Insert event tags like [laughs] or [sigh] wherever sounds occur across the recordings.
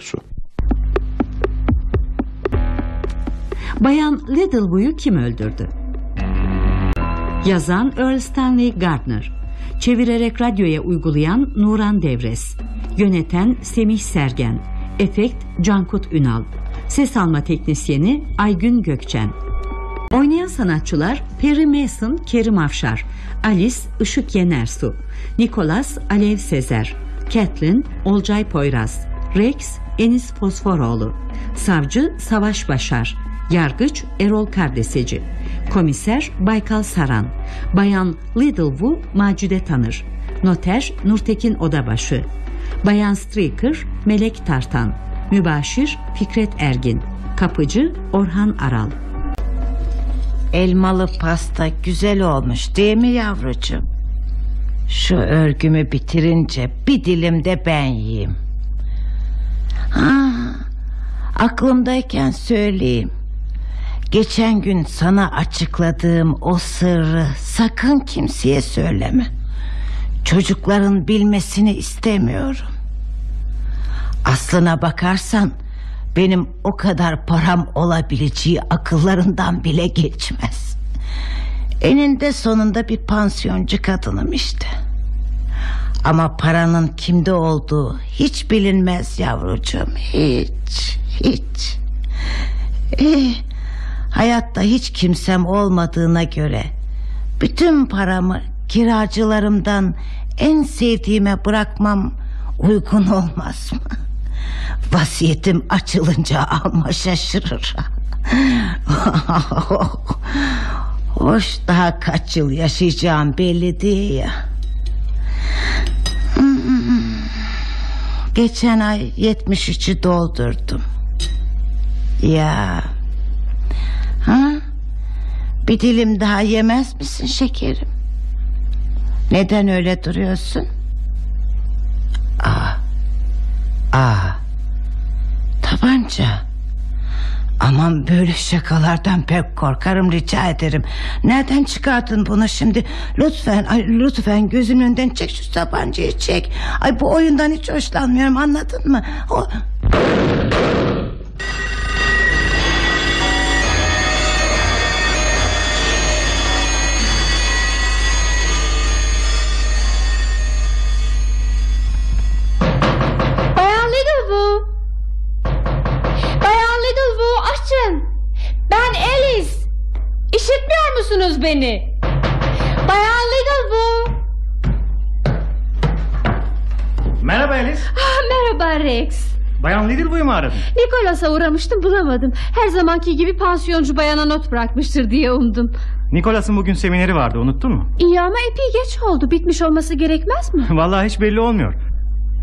Su. Bayan Littlewoo'yu kim öldürdü? Yazan Earl Stanley Gardner. Çevirerek radyoya uygulayan Nuran Devres Yöneten Semih Sergen. Efekt Cankut Ünal. Ses alma teknisyeni Aygün Gökçen. Oynayan sanatçılar Perry Mason, Kerim Afşar, Alice Işık Yenersu, Nicholas Alev Sezer, Kathleen Olcay Poyraz, Rex Enis Fosforoğlu, Savcı Savaş Başar, Yargıç Erol Kardeseci, Komiser Baykal Saran, Bayan Lidlwu Macide Tanır, Noter Nurtekin Odabaşı, Bayan Streaker Melek Tartan, Mübaşir Fikret Ergin, Kapıcı Orhan Aral. Elmalı pasta güzel olmuş değil mi yavrucuğum? Şu örgümü bitirince bir dilim de ben yiyeyim. Ha, aklımdayken söyleyeyim. Geçen gün sana açıkladığım o sırrı sakın kimseye söyleme. Çocukların bilmesini istemiyorum. Aslına bakarsan benim o kadar param olabileceği akıllarından bile geçmez. Eninde sonunda bir pansiyoncu kadınım işte. Ama paranın kimde olduğu hiç bilinmez yavrucuğum. Hiç, hiç. Eh, hayatta hiç kimsem olmadığına göre bütün paramı kiracılarımdan en sevdiğime bırakmam uygun olmaz mı? Vasiyetim açılınca ama şaşırır. [laughs] Hoş daha kaç yıl yaşayacağım belli değil ya. Geçen ay 73'ü doldurdum. Ya. Ha? Bir dilim daha yemez misin şekerim? Neden öyle duruyorsun? Aa. Aa. Tabanca. Aman böyle şakalardan pek korkarım rica ederim. Nereden çıkardın bunu şimdi? Lütfen ay lütfen gözümün önünden çek şu tabancayı çek. Ay bu oyundan hiç hoşlanmıyorum anladın mı? O... Ben Alice. İşitmiyor musunuz beni? Bayan Lidlwu. Merhaba Alice. Ah, merhaba Rex. Bayan Lidlw'u mu aradın? Nikolas'a uğramıştım bulamadım. Her zamanki gibi pansiyoncu bayana not bırakmıştır diye umdum. Nikolas'ın bugün semineri vardı unuttun mu? İyi ama epey geç oldu. Bitmiş olması gerekmez mi? [laughs] Vallahi hiç belli olmuyor.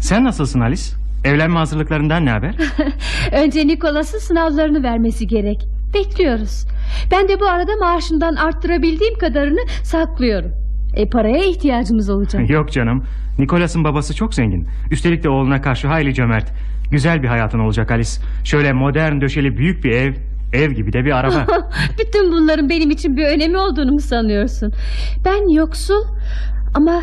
Sen nasılsın Alice? Evlenme hazırlıklarından ne haber? [laughs] Önce Nikolas'ın sınavlarını vermesi gerek. Bekliyoruz. Ben de bu arada maaşından arttırabildiğim kadarını saklıyorum. E paraya ihtiyacımız olacak. [laughs] Yok canım. Nikolas'ın babası çok zengin. Üstelik de oğluna karşı hayli cömert. Güzel bir hayatın olacak Alice. Şöyle modern döşeli büyük bir ev, ev gibi de bir araba. [laughs] Bütün bunların benim için bir önemi olduğunu mu sanıyorsun? Ben yoksul ama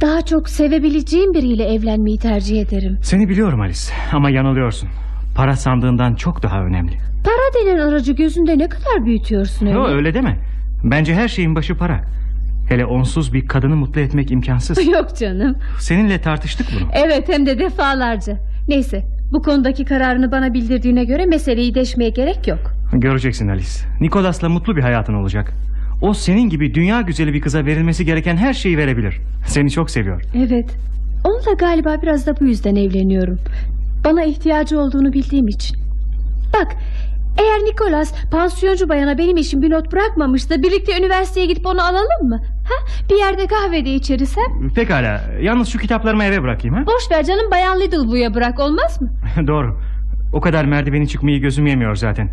daha çok sevebileceğim biriyle evlenmeyi tercih ederim. Seni biliyorum Alice ama yanılıyorsun. Para sandığından çok daha önemli. Para denen aracı gözünde ne kadar büyütüyorsun öyle? Yo öyle deme. Bence her şeyin başı para. Hele onsuz bir kadını mutlu etmek imkansız. [laughs] Yok canım. Seninle tartıştık bunu. Evet hem de defalarca. Neyse bu konudaki kararını bana bildirdiğine göre meseleyi deşmeye gerek yok. Göreceksin Alice. Nikolas'la mutlu bir hayatın olacak. O senin gibi dünya güzeli bir kıza verilmesi gereken her şeyi verebilir. Seni çok seviyor. Evet. Onunla galiba biraz da bu yüzden evleniyorum. Bana ihtiyacı olduğunu bildiğim için. Bak eğer Nikolas pansiyoncu bayana benim için bir not bırakmamışsa birlikte üniversiteye gidip onu alalım mı? Ha? Bir yerde kahvede içeriz ha? Pekala. Yalnız şu kitaplarımı eve bırakayım ha? Boş ver canım bayan Lidlwu'ya bırak olmaz mı? [laughs] Doğru. O kadar merdiveni çıkmayı gözüm yemiyor zaten.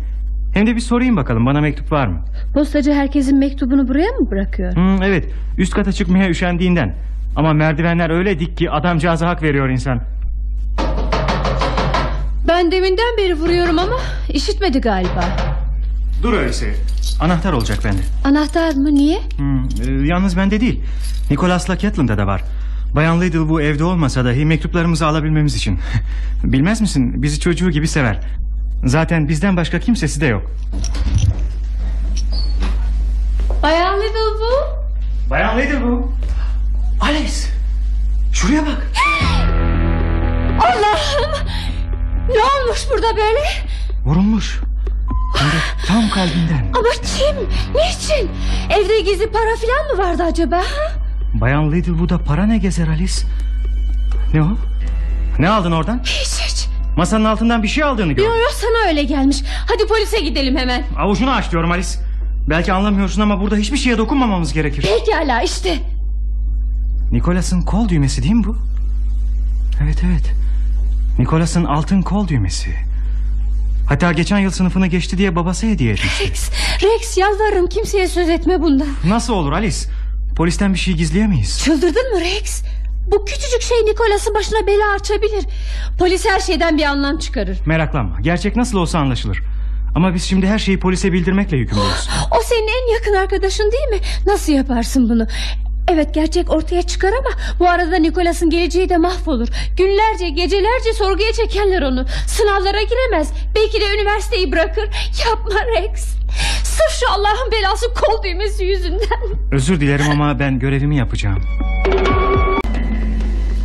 Hem de bir sorayım bakalım bana mektup var mı? Postacı herkesin mektubunu buraya mı bırakıyor? Hmm, evet. Üst kata çıkmaya üşendiğinden. Ama merdivenler öyle dik ki adamcağıza hak veriyor insan. Ben deminden beri vuruyorum ama işitmedi galiba. Dur öyleyse. Anahtar olacak bende. Anahtar mı niye? Hmm, e, yalnız bende değil. Nicholas'la Catherine'da da var. Bayan Lidl bu evde olmasa dahi mektuplarımızı alabilmemiz için. [laughs] Bilmez misin bizi çocuğu gibi sever. Zaten bizden başka kimsesi de yok. Bayan Little bu. Bayan Lidl bu. Alice. Şuraya bak. [gasps] Allah'ım. Ne olmuş burada böyle? Vurulmuş. De tam kalbinden. Ama kim? Niçin? Evde gizli para falan mı vardı acaba? ha? Bayan Lidl bu da para ne gezer Alice? Ne o? Ne aldın oradan? Hiç hiç. Masanın altından bir şey aldığını gördüm. Yo yo sana öyle gelmiş. Hadi polise gidelim hemen. Avucunu aç diyorum Alice. Belki anlamıyorsun ama burada hiçbir şeye dokunmamamız gerekir. Pekala işte. Nicholas'ın kol düğmesi değil mi bu? Evet evet. Nicholas'ın altın kol düğmesi. Hatta geçen yıl sınıfını geçti diye babası hediye etmiş. Rex, Rex yalvarırım kimseye söz etme bundan. Nasıl olur Alice? Polisten bir şey gizleyemeyiz. Çıldırdın mı Rex? Bu küçücük şey Nikolas'ın başına bela açabilir. Polis her şeyden bir anlam çıkarır. Meraklanma. Gerçek nasıl olsa anlaşılır. Ama biz şimdi her şeyi polise bildirmekle yükümlüyüz. [gasps] O senin en yakın arkadaşın değil mi? Nasıl yaparsın bunu? Evet gerçek ortaya çıkar ama bu arada Nikolas'ın geleceği de mahvolur. Günlerce gecelerce sorguya çekerler onu. Sınavlara giremez. Belki de üniversiteyi bırakır. Yapma Rex. Sırf şu Allah'ın belası kol düğmesi yüzünden. Özür dilerim ama ben görevimi yapacağım.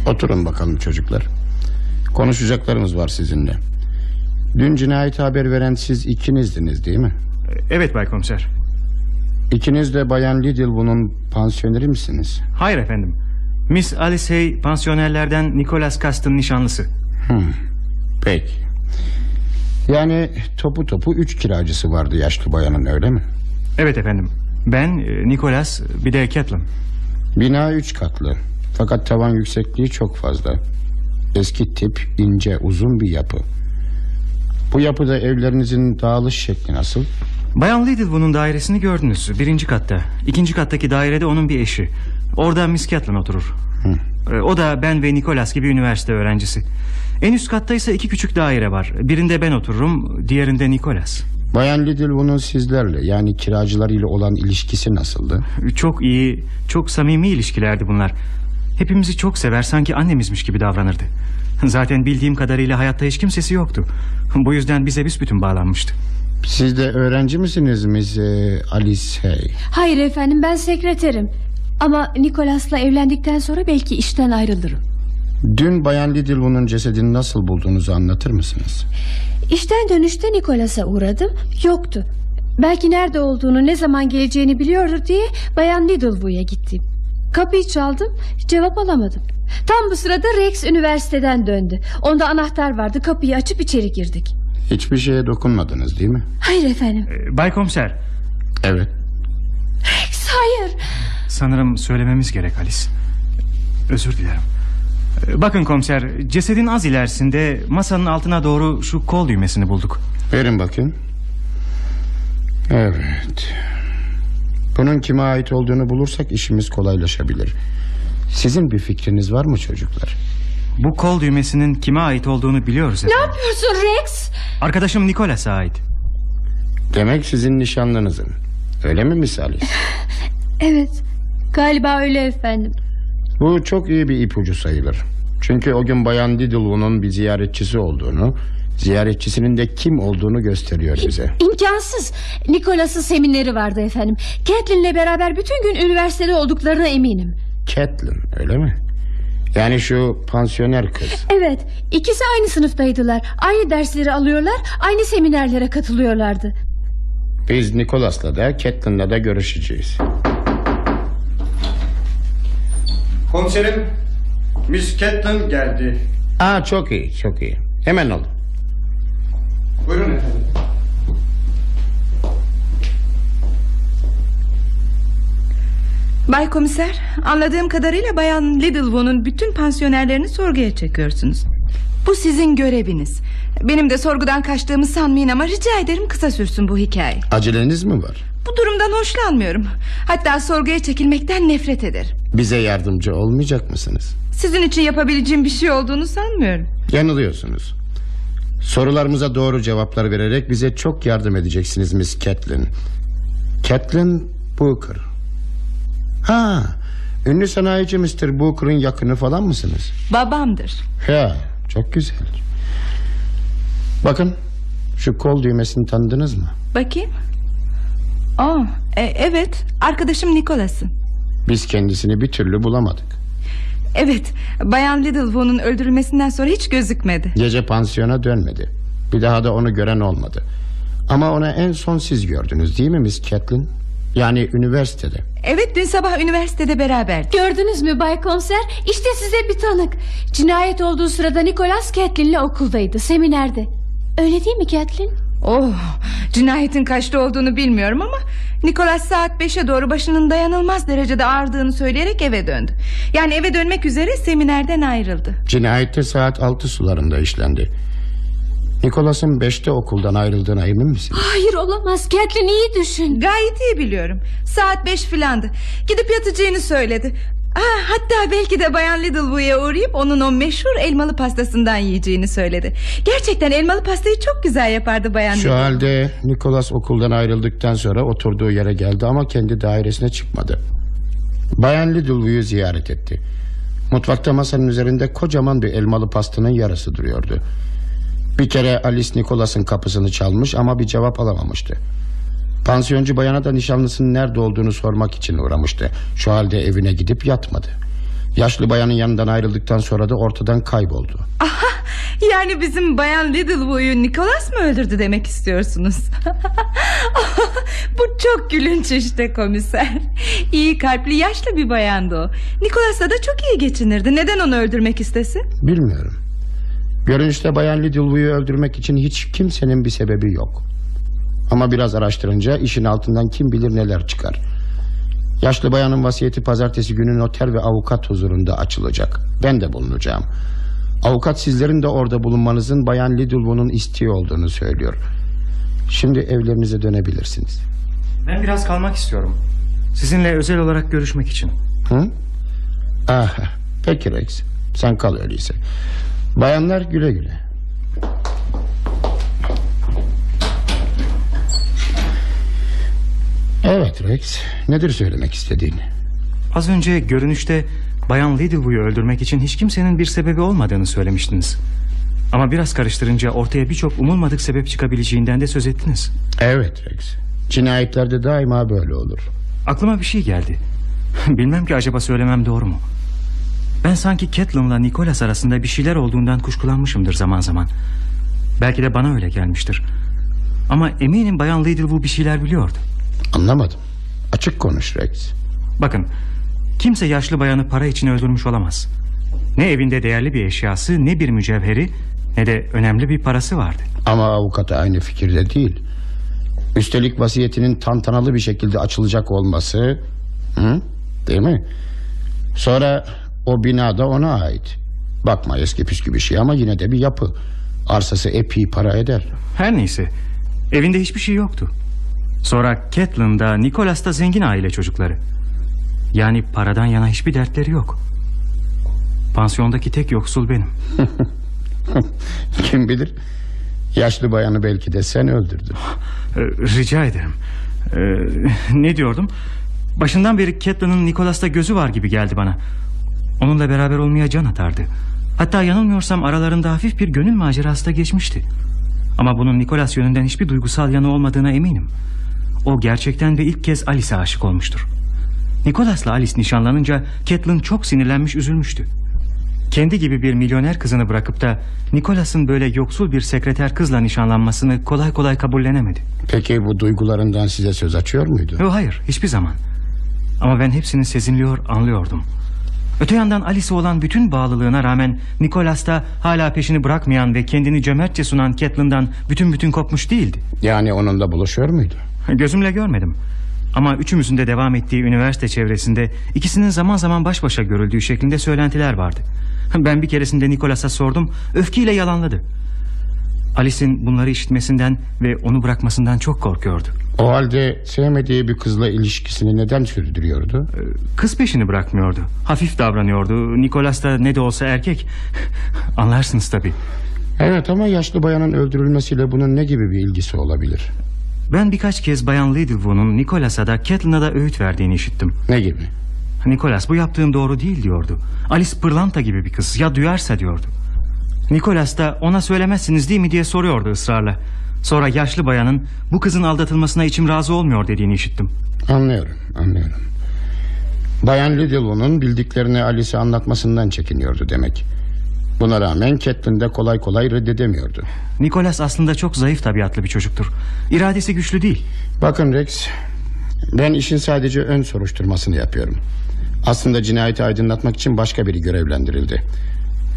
Oturun bakalım çocuklar. Konuşacaklarımız var sizinle. Dün cinayet haber veren siz ikinizdiniz değil mi? Evet Bay Komiser. İkiniz de Bayan Lidl bunun pansiyoneri misiniz? Hayır efendim. Miss Alice Hay pansiyonerlerden Nicholas Cast'ın nişanlısı. Peki. Yani topu topu üç kiracısı vardı yaşlı bayanın öyle mi? Evet efendim. Ben, e, Nicholas, bir de Catelyn. Bina üç katlı. Fakat tavan yüksekliği çok fazla. Eski tip ince uzun bir yapı. Bu yapıda evlerinizin dağılış şekli nasıl? Bayan Lidlwood'un dairesini gördünüz. Birinci katta. İkinci kattaki dairede onun bir eşi. Orada Miss Catelyn oturur. E, O da ben ve Nicholas gibi üniversite öğrencisi. En üst katta ise iki küçük daire var. Birinde ben otururum, diğerinde Nicholas. Bayan Lidl bunun sizlerle yani kiracılarıyla olan ilişkisi nasıldı? Çok iyi, çok samimi ilişkilerdi bunlar. Hepimizi çok sever, sanki annemizmiş gibi davranırdı. Zaten bildiğim kadarıyla hayatta hiç kimsesi yoktu. Bu yüzden bize büsbütün bağlanmıştı. Siz de öğrenci misiniz Miss e, Alice Hay? Hayır efendim ben sekreterim. Ama Nikolas'la evlendikten sonra belki işten ayrılırım. Dün Bayan Lidl bunun cesedini nasıl bulduğunuzu anlatır mısınız? İşten dönüşte Nikolas'a uğradım. Yoktu. Belki nerede olduğunu ne zaman geleceğini biliyordur diye Bayan Lidlewoo'ya gittim. Kapıyı çaldım cevap alamadım. Tam bu sırada Rex üniversiteden döndü. Onda anahtar vardı kapıyı açıp içeri girdik. Hiçbir şeye dokunmadınız değil mi? Hayır efendim. E, Bay Komiser, Evet. Rex hayır. sanırım söylememiz gerek Alice. Özür dilerim. E, Bakın komiser, cesedin az ilerisinde masanın altına doğru şu kol düğmesini bulduk. Verin bakayım. Evet. Bunun kime ait olduğunu bulursak işimiz kolaylaşabilir. Sizin bir fikriniz var mı çocuklar? Bu kol düğmesinin kime ait olduğunu biliyoruz Ne efendim. yapıyorsun Rex? Arkadaşım Nicholas'a ait. Demek sizin nişanlınızın. Öyle mi Miss [laughs] Alice? Evet galiba öyle efendim. Bu çok iyi bir ipucu sayılır. Çünkü o gün Bayan Didlew'un bir ziyaretçisi olduğunu... ...ziyaretçisinin de kim olduğunu gösteriyor bize. İmkansız. Nikolas'ın semineri vardı efendim. Catherine'le beraber bütün gün üniversitede olduklarına eminim. Catelyn öyle mi? Yani şu pansiyoner kız. Evet ikisi aynı sınıftaydılar Aynı dersleri alıyorlar Aynı seminerlere katılıyorlardı Biz Nicholas'la da Catelyn'la da görüşeceğiz. Komiserim Miss Catelyn geldi. Aa çok iyi çok iyi. Hemen ol. Buyurun efendim. Bay Komiser, anladığım kadarıyla Bayan Lidlewon'un bütün pansiyonerlerini sorguya çekiyorsunuz. Bu sizin göreviniz. Benim de sorgudan kaçtığımı sanmayın ama rica ederim kısa sürsün bu hikaye. Aceleniz mi var? Bu durumdan hoşlanmıyorum. Hatta sorguya çekilmekten nefret ederim. Bize yardımcı olmayacak mısınız? Sizin için yapabileceğim bir şey olduğunu sanmıyorum. Yanılıyorsunuz. Sorularımıza doğru cevaplar vererek bize çok yardım edeceksiniz Miss Catelyn. Catelyn Booker. Ha, Ünlü sanayici Mr. Booker'ın yakını falan mısınız? Babamdır. Ya çok güzel. Bakın şu kol düğmesini tanıdınız mı? Bakayım. Aa, e, evet arkadaşım Nicholas'ın. Biz kendisini bir türlü bulamadık. Evet Bayan Littlewood'un öldürülmesinden sonra hiç gözükmedi. Gece pansiyona dönmedi. Bir daha da onu gören olmadı. Ama onu en son siz gördünüz değil mi Miss Catlin? Yani üniversitede. Evet dün sabah üniversitede beraberdik. Gördünüz mü Bay Komiser? İşte size bir tanık. Cinayet olduğu sırada Nicholas Catelyn'le okuldaydı, seminerde. Öyle değil mi Catelyn? Oh, cinayetin kaçta olduğunu bilmiyorum ama Nicholas saat beşe doğru başının dayanılmaz derecede ağrıdığını söyleyerek eve döndü. Yani eve dönmek üzere seminerden ayrıldı. Cinayette saat altı sularında işlendi. Nikolas'ın beşte okuldan ayrıldığına emin misin? Hayır olamaz. Catelyn iyi düşün. Gayet iyi biliyorum. Saat beş filandı. Gidip yatacağını söyledi. Ha, hatta belki de Bayan Littlewood'a uğrayıp onun o meşhur elmalı pastasından yiyeceğini söyledi. Gerçekten elmalı pastayı çok güzel yapardı Bayan Şu halde Nikolas okuldan ayrıldıktan sonra oturduğu yere geldi ama kendi dairesine çıkmadı. Bayan Littlewood'u ziyaret etti. Mutfakta masanın üzerinde kocaman bir elmalı pastanın yarısı duruyordu. Bir kere Alice Nikolas'ın kapısını çalmış ama bir cevap alamamıştı. Pansiyoncu bayana da nişanlısının nerede olduğunu sormak için uğramıştı. Şu halde evine gidip yatmadı. Yaşlı bayanın yanından ayrıldıktan sonra da ortadan kayboldu. Aha, yani bizim Bayan Littlewood'u Nicholas mı öldürdü demek istiyorsunuz? [laughs] Bu çok gülünç işte komiser. İyi kalpli yaşlı bir bayandı o. Nicholas'la da çok iyi geçinirdi. Neden onu öldürmek istesin? Bilmiyorum. Görünüşte Bayan Littlewood'u öldürmek için hiç kimsenin bir sebebi yok. Ama biraz araştırınca işin altından kim bilir neler çıkar. Yaşlı bayanın vasiyeti pazartesi günü noter ve avukat huzurunda açılacak. Ben de bulunacağım. Avukat sizlerin de orada bulunmanızın Bayan Littlewood'un isteği olduğunu söylüyor. Şimdi evlerinize dönebilirsiniz. Ben biraz kalmak istiyorum. Sizinle özel olarak görüşmek için. Hı? Ah, peki Rex. Sen kal öyleyse. Bayanlar güle güle. Evet Rex. Nedir söylemek istediğin? Az önce görünüşte Bayan Littlewood'u öldürmek için hiç kimsenin bir sebebi olmadığını söylemiştiniz. Ama biraz karıştırınca ortaya birçok umulmadık sebep çıkabileceğinden de söz ettiniz. Evet Rex. Cinayetlerde daima böyle olur. Aklıma bir şey geldi. [laughs] Bilmem ki acaba söylemem doğru mu? Ben sanki Catelyn'la Nicholas arasında bir şeyler olduğundan kuşkulanmışımdır zaman zaman. Belki de bana öyle gelmiştir. Ama eminim Bayan Littlewood bir şeyler biliyordu. Anlamadım. Açık konuş Rex. Bakın, kimse yaşlı bayanı para için öldürmüş olamaz. Ne evinde değerli bir eşyası, ne bir mücevheri, ne de önemli bir parası vardı. Ama avukata aynı fikirde değil. Üstelik vasiyetinin tantanalı bir şekilde açılacak olması... Hı? Değil mi? Sonra o bina da ona ait. Bakma eski püskü bir şey ama yine de bir yapı. Arsası epey para eder. Her neyse, evinde hiçbir şey yoktu. Sonra Catelyn da Nicholas da zengin aile çocukları. Yani paradan yana hiçbir dertleri yok. Pansiyondaki tek yoksul benim. [laughs] Kim bilir? Yaşlı bayanı belki de sen öldürdün. Ee, rica ederim. Ee, ne diyordum? Başından beri Catelyn'ın Nicholas'ta gözü var gibi geldi bana. Onunla beraber olmaya can atardı. Hatta yanılmıyorsam aralarında hafif bir gönül macerası da geçmişti. Ama bunun Nicholas yönünden hiçbir duygusal yanı olmadığına eminim. O gerçekten ve ilk kez Alice'e aşık olmuştur. Nicholas'la Alice nişanlanınca Catelyn çok sinirlenmiş üzülmüştü. Kendi gibi bir milyoner kızını bırakıp da Nicholas'ın böyle yoksul bir sekreter kızla nişanlanmasını kolay kolay kabullenemedi. Peki bu duygularından size söz açıyor muydu? Hayır hiçbir zaman. Ama ben hepsini sezinliyor anlıyordum. Öte yandan Alice'e olan bütün bağlılığına rağmen Nicholas da hala peşini bırakmayan ve kendini cömertçe sunan Catelyn'dan bütün bütün kopmuş değildi. Yani onunla buluşuyor muydu? Gözümle görmedim. Ama üçümüzün de devam ettiği üniversite çevresinde ikisinin zaman zaman baş başa görüldüğü şeklinde söylentiler vardı. Ben bir keresinde Nicholas'a sordum, öfkeyle yalanladı. Alice'in bunları işitmesinden ve onu bırakmasından çok korkuyordu. O halde sevmediği bir kızla ilişkisini neden sürdürüyordu? Kız peşini bırakmıyordu. Hafif davranıyordu. Nicholas da ne de olsa erkek. [laughs] Anlarsınız tabii. Evet ama yaşlı bayanın öldürülmesiyle bunun ne gibi bir ilgisi olabilir? Ben birkaç kez Bayan Littlewood'un Nicholas'a da Catelyn'a da öğüt verdiğini işittim. Ne gibi? Nicholas bu yaptığım doğru değil diyordu. Alice pırlanta gibi bir kız ya duyarsa diyordu. Nicholas da ona söylemezsiniz değil mi diye soruyordu ısrarla. Sonra yaşlı bayanın bu kızın aldatılmasına içim razı olmuyor dediğini işittim. Anlıyorum, anlıyorum. Bayan Lidl'un bildiklerini Alice'e anlatmasından çekiniyordu demek. Buna rağmen Catelyn de kolay kolay reddedemiyordu. Nicholas aslında çok zayıf tabiatlı bir çocuktur. İradesi güçlü değil. Bakın Rex, ben işin sadece ön soruşturmasını yapıyorum. Aslında cinayeti aydınlatmak için başka biri görevlendirildi.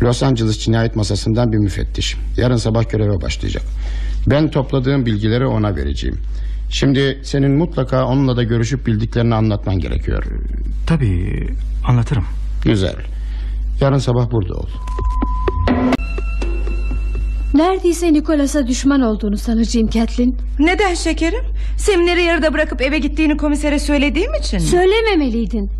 Los Angeles cinayet masasından bir müfettiş. Yarın sabah göreve başlayacak. Ben topladığım bilgileri ona vereceğim. Şimdi senin mutlaka onunla da görüşüp bildiklerini anlatman gerekiyor. Tabii anlatırım. Güzel. Yarın sabah burada ol. Neredeyse Nicholas'a düşman olduğunu sanacağım Kathleen. Neden şekerim? Semineri yarıda bırakıp eve gittiğini komisere söylediğim için mi? Söylememeliydin.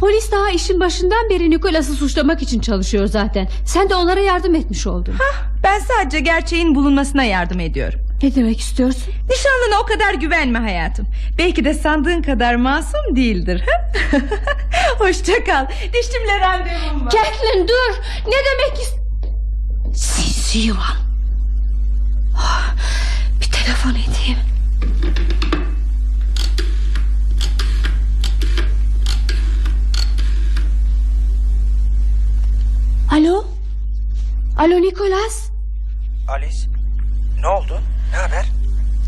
Polis daha işin başından beri Nicholas'ı suçlamak için çalışıyor zaten. Sen de onlara yardım etmiş oldun. Ben sadece gerçeğin bulunmasına yardım ediyorum. Ne demek istiyorsun? Nişanlına o kadar güvenme hayatım. Belki de sandığın kadar masum değildir. [laughs] Hoşça kal. Dişimle randevum var. Kathleen dur. Ne demek ist... Sinsi yılan. Ah, Bir telefon edeyim. Alo? Alo Nicholas? Alice ne oldu? Ne haber?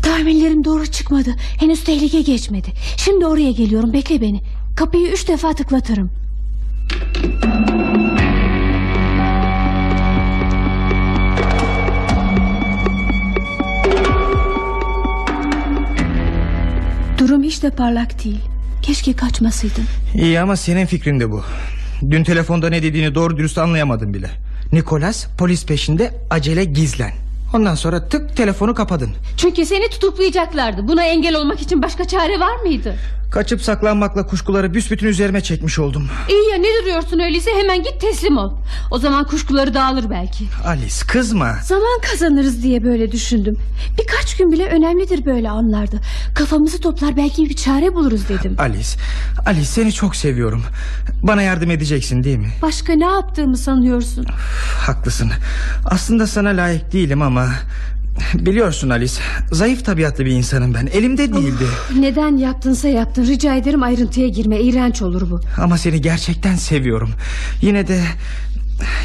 Tahminlerim doğru çıkmadı. Henüz tehlike geçmedi. Şimdi oraya geliyorum. Bekle beni. Kapıyı üç defa tıklatırım. Durum hiç de parlak değil. Keşke kaçmasaydım. İyi ama senin fikrin de bu. Dün telefonda ne dediğini doğru dürüst anlayamadım bile. Nikolas polis peşinde acele gizlen. Ondan sonra tık telefonu kapadın. Çünkü seni tutuklayacaklardı. Buna engel olmak için başka çare var mıydı? Kaçıp saklanmakla kuşkuları büsbütün üzerime çekmiş oldum. İyi ya ne duruyorsun öyleyse hemen git teslim ol. O zaman kuşkuları dağılır belki. Alice kızma. Zaman kazanırız diye böyle düşündüm. Birkaç gün bile önemlidir böyle anlarda. Kafamızı toplar belki bir çare buluruz dedim. Alice, Alice seni çok seviyorum. Bana yardım edeceksin değil mi? Başka ne yaptığımı sanıyorsun? Haklısın. Aslında sana layık değilim ama... Biliyorsun Alice, zayıf tabiatlı bir insanım ben. Elimde değildi. Neden yaptınsa yaptın. Rica ederim ayrıntıya girme. İğrenç olur bu. Ama seni gerçekten seviyorum. Yine de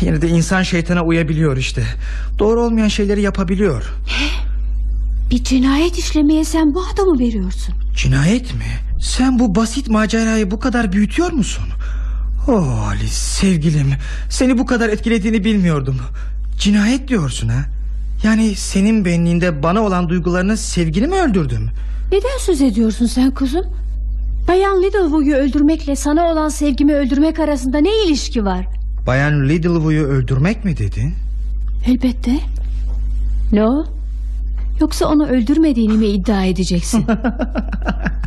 yine de insan şeytana uyabiliyor işte. Doğru olmayan şeyleri yapabiliyor. Bir cinayet işlemeye sen bu adamı veriyorsun. Cinayet mi? Sen bu basit macerayı bu kadar büyütüyor musun? Oh Alice sevgilim Seni bu kadar etkilediğini bilmiyordum Cinayet diyorsun ha Yani senin benliğinde bana olan duygularını sevgini mi öldürdüm Neden söz ediyorsun sen kuzum? Bayan Littlewood'u öldürmekle sana olan sevgimi öldürmek arasında ne ilişki var? Bayan Littlewood'u öldürmek mi dedin Elbette. Ne o? Yoksa onu öldürmediğini mi iddia edeceksin? [laughs]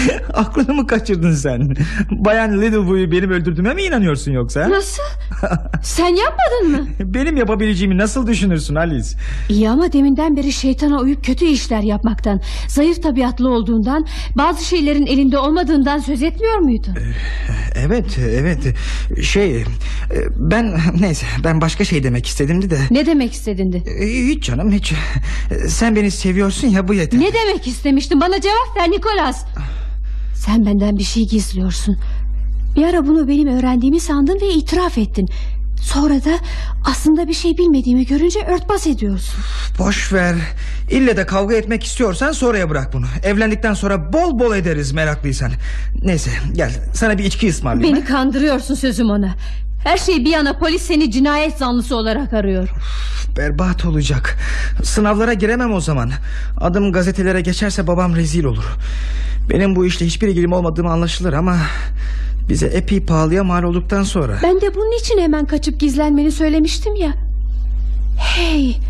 [laughs] Aklını mı kaçırdın sen Bayan Littlewood'u benim öldürdüğüme mi inanıyorsun yoksa [laughs] Nasıl? Sen yapmadın mı? Benim yapabileceğimi nasıl düşünürsün Alice İyi ama deminden beri şeytana uyup kötü işler yapmaktan, zayıf tabiatlı olduğundan, bazı şeylerin elinde olmadığından söz etmiyor muydun? Evet evet şey e, ben neyse ben başka şey demek istedimdi de Ne demek istedindi? E, Hiç canım hiç Sen beni seviyorsun ya bu yeter Ne demek istemiştin? Bana cevap ver Nikolas. Sen benden bir şey gizliyorsun. Bir ara bunu benim öğrendiğimi sandın ve itiraf ettin. Sonra da aslında bir şey bilmediğimi görünce örtbas ediyorsun. Boş ver İlle de kavga etmek istiyorsan sonraya bırak bunu Evlendikten sonra bol bol ederiz meraklıysan Neyse gel sana bir içki ısmarlayayım Beni kandırıyorsun sözüm ona. Her şey bir yana polis seni cinayet zanlısı olarak arıyor. Berbat olacak Sınavlara giremem o zaman Adım gazetelere geçerse babam rezil olur Benim bu işle hiçbir ilgim olmadığımı anlaşılır ama Bize epey pahalıya mal olduktan sonra Ben de bunun için hemen kaçıp gizlenmeni söylemiştim ya. Hey.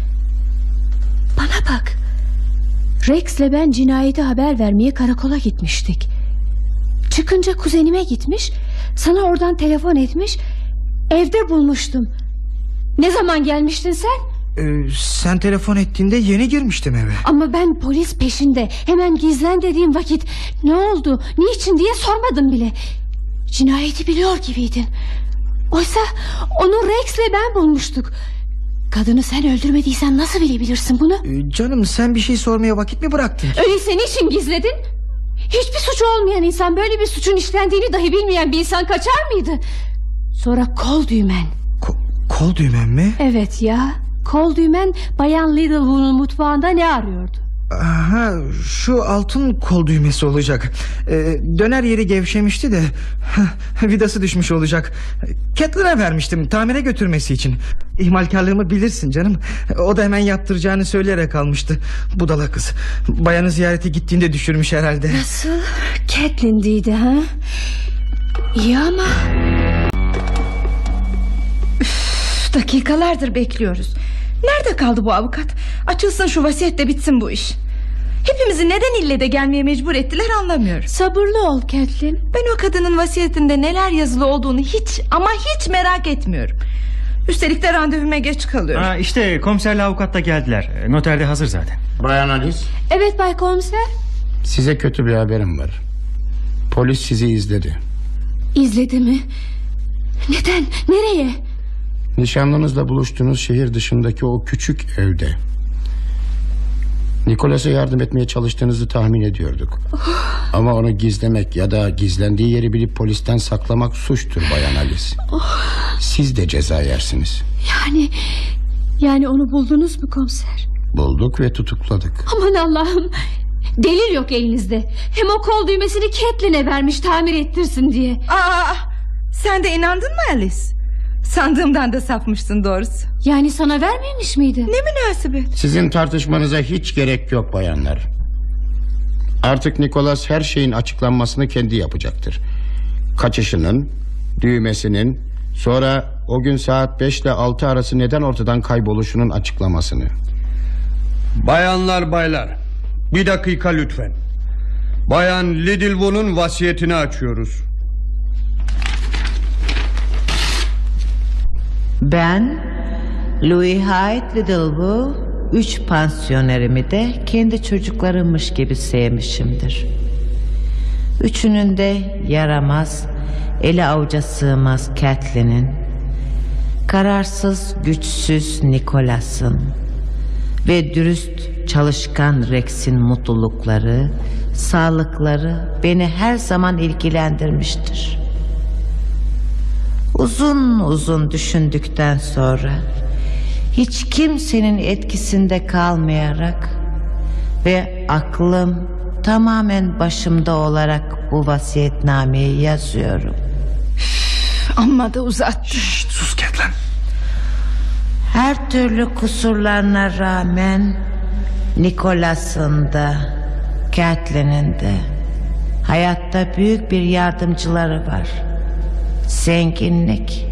Bana bak. Rex'le ben cinayeti haber vermeye karakola gitmiştik. Çıkınca kuzenime gitmiş. Sana oradan telefon etmiş. Evde bulmuştum. Ne zaman gelmiştin sen? Ee, Sen telefon ettiğinde yeni girmiştim eve Ama ben polis peşinde. Hemen gizlen dediğim vakit ne oldu, niçin diye sormadım bile. Cinayeti biliyor gibiydin. Oysa onu Rex'le ben bulmuştuk. Kadını sen öldürmediysen nasıl bilebilirsin bunu? Ee, Canım sen bir şey sormaya vakit mi bıraktın? Öyleyse niçin gizledin? Hiçbir suçu olmayan insan böyle bir suçun işlendiğini dahi bilmeyen bir insan kaçar mıydı? Sonra kol düğmen. Ko- kol düğmen mi? Evet ya. Kol düğmen Bayan Littlewood'un mutfağında ne arıyordu? Aha, şu altın kol düğmesi olacak. Ee, döner yeri gevşemişti de vidası düşmüş olacak. Catherine'a vermiştim tamire götürmesi için. İhmalkarlığımı bilirsin canım. O da hemen yaptıracağını söyleyerek almıştı. Budala kız. Bayanı ziyarete gittiğinde düşürmüş herhalde. Nasıl? Catelyn'diydi ha? İyi ama... Dakikalardır bekliyoruz. Nerede kaldı bu avukat? Açılsın şu vasiyet de bitsin bu iş. Hepimizi neden ille de gelmeye mecbur ettiler anlamıyorum. Sabırlı ol Catelyn. Ben o kadının vasiyetinde neler yazılı olduğunu hiç ama hiç merak etmiyorum. Üstelik de randevuma geç kalıyorum. Ha, işte komiserle avukat da geldiler. E, Noterde hazır zaten. Bayan Alice Evet Bay Komiser. size kötü bir haberim var. Polis sizi izledi. İzledi mi? Neden? Nereye? Nişanlınızla buluştuğunuz şehir dışındaki o küçük evde. Nikolas'a yardım etmeye çalıştığınızı tahmin ediyorduk. Ama onu gizlemek ya da gizlendiği yeri bilip polisten saklamak suçtur Bayan Alice. Siz de ceza yersiniz. Yani... Yani onu buldunuz mu komiser? Bulduk ve tutukladık. Aman Allah'ım. Delil yok elinizde. Hem o kol düğmesini Catelyn'e vermiş tamir ettirsin diye. Aa, sen de inandın mı Alice? Sandığımdan da sapmışsın doğrusu. Yani sana vermemiş miydi? Ne münasebet. Sizin tartışmanıza hiç gerek yok bayanlar. Artık Nikolas her şeyin açıklanmasını kendi yapacaktır. Kaçışının, düğmesinin, sonra o gün saat 5 ile 6 arası neden ortadan kayboluşunun açıklamasını. Bayanlar baylar bir dakika lütfen. Bayan Littlewood'un vasiyetini açıyoruz. Ben Louis Hyde Littlewood Üç pansiyonerimi de kendi çocuklarımmış gibi sevmişimdir. Üçünün de yaramaz, eli avuca sığmaz Catelyn'in, kararsız, güçsüz Nicholas'ın ve dürüst çalışkan Rex'in mutlulukları, sağlıkları beni her zaman ilgilendirmiştir. Uzun uzun düşündükten sonra hiç kimsenin etkisinde kalmayarak ve aklım tamamen başımda olarak bu vasiyetnameyi yazıyorum. Amma da uzattı. Şşt, sus Catelyn. Her türlü kusurlarına rağmen Nicholas'ın da Catelyn'in de hayatta büyük bir yardımcıları var. Zenginlik.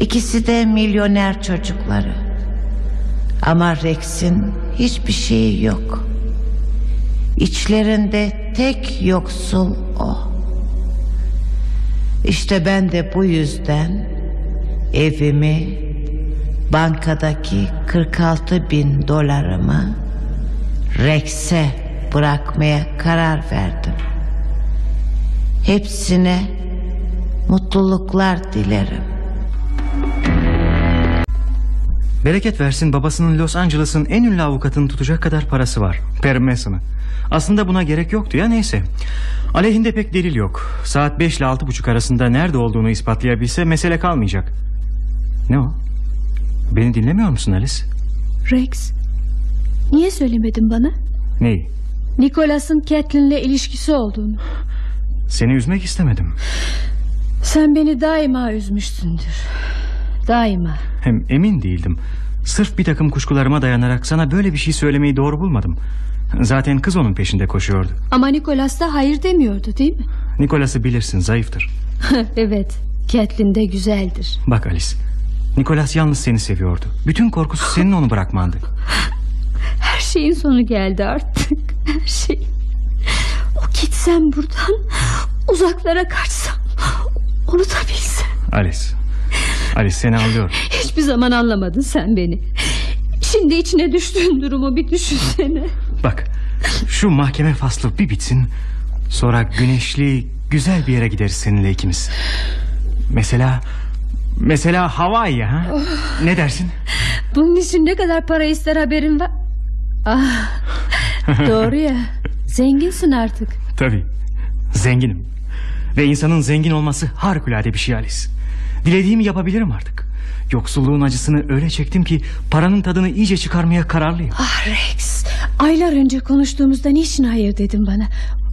İkisi de milyoner çocukları. Ama Rex'in hiçbir şeyi yok. İçlerinde tek yoksul o. İşte ben de bu yüzden evimi, bankadaki 46 bin dolarımı Rex'e bırakmaya karar verdim. Hepsine mutluluklar dilerim. Bereket versin babasının Los Angeles'ın en ünlü avukatını tutacak kadar parası var. Per Mason'ı. Aslında buna gerek yoktu ya neyse. Aleyhinde pek delil yok. Saat 5 ile altı buçuk arasında nerede olduğunu ispatlayabilse mesele kalmayacak. Ne o? Beni dinlemiyor musun Alice? Rex. Niye söylemedin bana? Neyi? Nicholas'ın Catelyn'le ilişkisi olduğunu. Seni üzmek istemedim. Sen beni daima üzmüşsündür. Daima. Hem emin değildim. Sırf bir takım kuşkularıma dayanarak sana böyle bir şey söylemeyi doğru bulmadım. Zaten kız onun peşinde koşuyordu. Ama Nicholas da hayır demiyordu değil mi? Nikolas'ı bilirsin zayıftır. [laughs] evet. Catelyn de güzeldir. Bak Alice. Nikolas yalnız seni seviyordu. Bütün korkusu senin onu bırakmandı. [laughs] Her şeyin sonu geldi artık. Her şey. O gitsem buradan uzaklara kaçsam onu da bilsem. Alice. Alice seni anlıyorum. Hiçbir zaman anlamadın sen beni. Şimdi içine düştüğün durumu bir düşünsene. Bak şu mahkeme faslı bir bitsin. Sonra güneşli güzel bir yere gideriz seninle ikimiz. Mesela mesela Hawaii'ye ha? Ne dersin? Bunun için ne kadar para ister haberin var? Ah, doğru ya. Zenginsin artık. Tabii. Zenginim. Ve insanın zengin olması harikulade bir şey Alice. Dilediğimi yapabilirim artık. Yoksulluğun acısını öyle çektim ki paranın tadını iyice çıkarmaya kararlıyım. Ah Rex, aylar önce konuştuğumuzda niçin hayır dedin bana?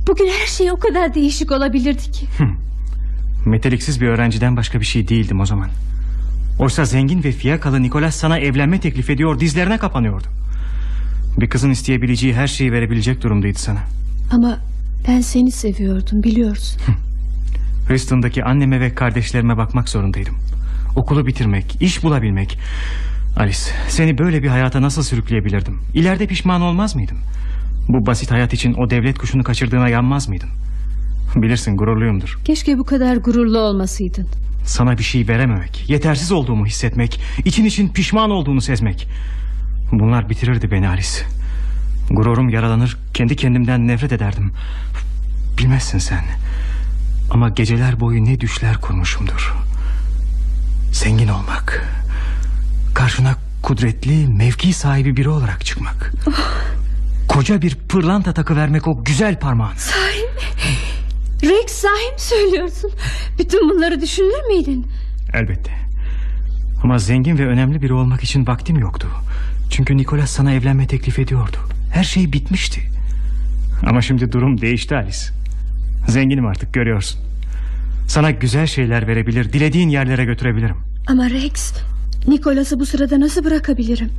Bugün her şey o kadar değişik olabilirdi ki. Meteliksiz bir öğrenciden başka bir şey değildim o zaman. Oysa zengin ve fiyakalı Nikolas sana evlenme teklif ediyor, dizlerine kapanıyordu. Bir kızın isteyebileceği her şeyi verebilecek durumdaydı sana. Ama ben seni seviyordum biliyorsun. Houston'daki anneme ve kardeşlerime bakmak zorundaydım. Okulu bitirmek, iş bulabilmek. Alice, seni böyle bir hayata nasıl sürükleyebilirdim? İleride pişman olmaz mıydın? Bu basit hayat için o devlet kuşunu kaçırdığına yanmaz mıydın? Bilirsin gururluyumdur. Keşke bu kadar gururlu olmasaydın. Sana bir şey verememek, yetersiz olduğumu hissetmek, için için pişman olduğunu sezmek. Bunlar bitirirdi beni Alice. Gururum yaralanır, kendi kendimden nefret ederdim. Bilmezsin sen. Ama geceler boyu ne düşler kurmuşumdur. Zengin olmak. Karşına kudretli, mevki sahibi biri olarak çıkmak. Koca bir pırlanta takı vermek o güzel parmağın. Sahi mi? Rex sahi mi söylüyorsun? Bütün bunları düşünür müydün? Elbette. Ama zengin ve önemli biri olmak için vaktim yoktu. Çünkü Nikolas sana evlenme teklif ediyordu. Her şey bitmişti. Ama şimdi durum değişti Alice. Zenginim artık görüyorsun. Sana güzel şeyler verebilir, dilediğin yerlere götürebilirim. Ama Rex, Nicholas'ı bu sırada nasıl bırakabilirim?